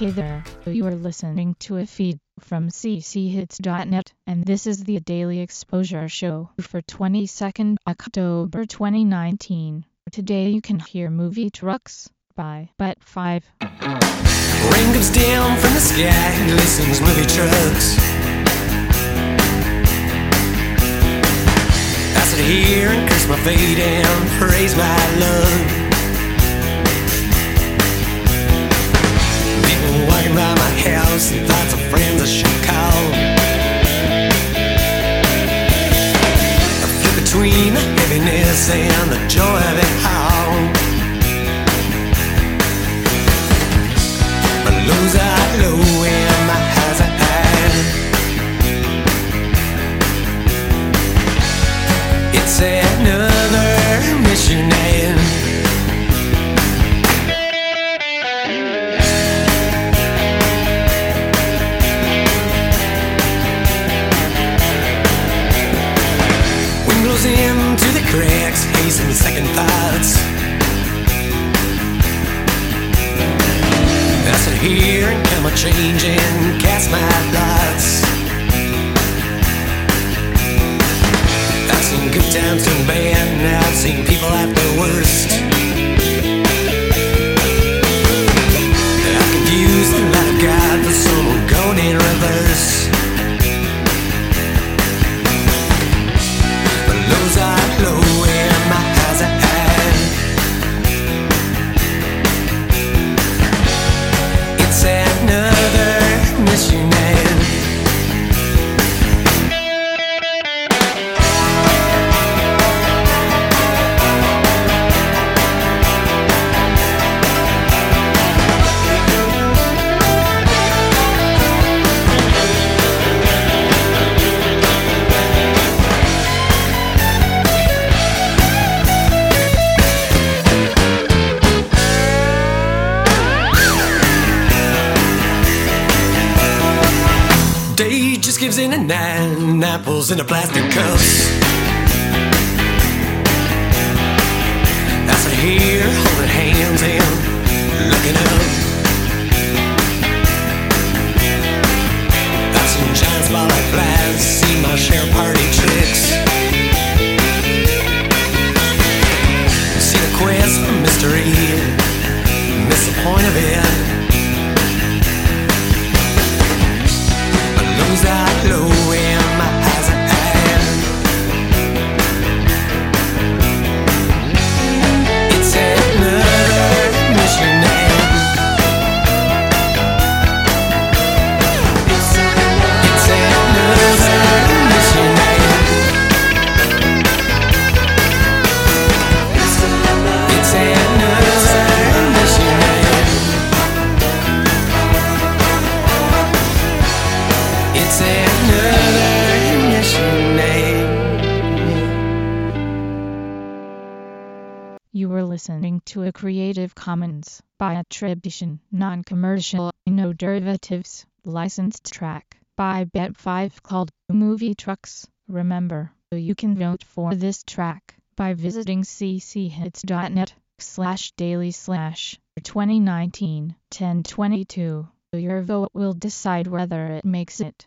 Hey there, you are listening to a feed from cchits.net, and this is the Daily Exposure Show for 22nd October 2019. Today you can hear Movie Trucks by Bet 5. Rain comes down from the sky, listens movie trucks. I sit here and curse my fate and praise my love. Between the heaviness and the joy of it all. My lows are Blows into the cracks, haze and second thoughts. I sit here and count my change and cast my lots. I've seen good times turn bad, and I've seen people at their worst. Day just gives in at nine apples in a plastic cups. I sit here holding hands and looking up. I've fall like flies, seen my share party tricks. Seen a quest for mystery, miss the point of it. You were listening to a Creative Commons by attribution, non-commercial, no derivatives, licensed track by Bet5 called Movie Trucks. Remember, you can vote for this track by visiting cchits.net slash daily slash 2019 1022. Your vote will decide whether it makes it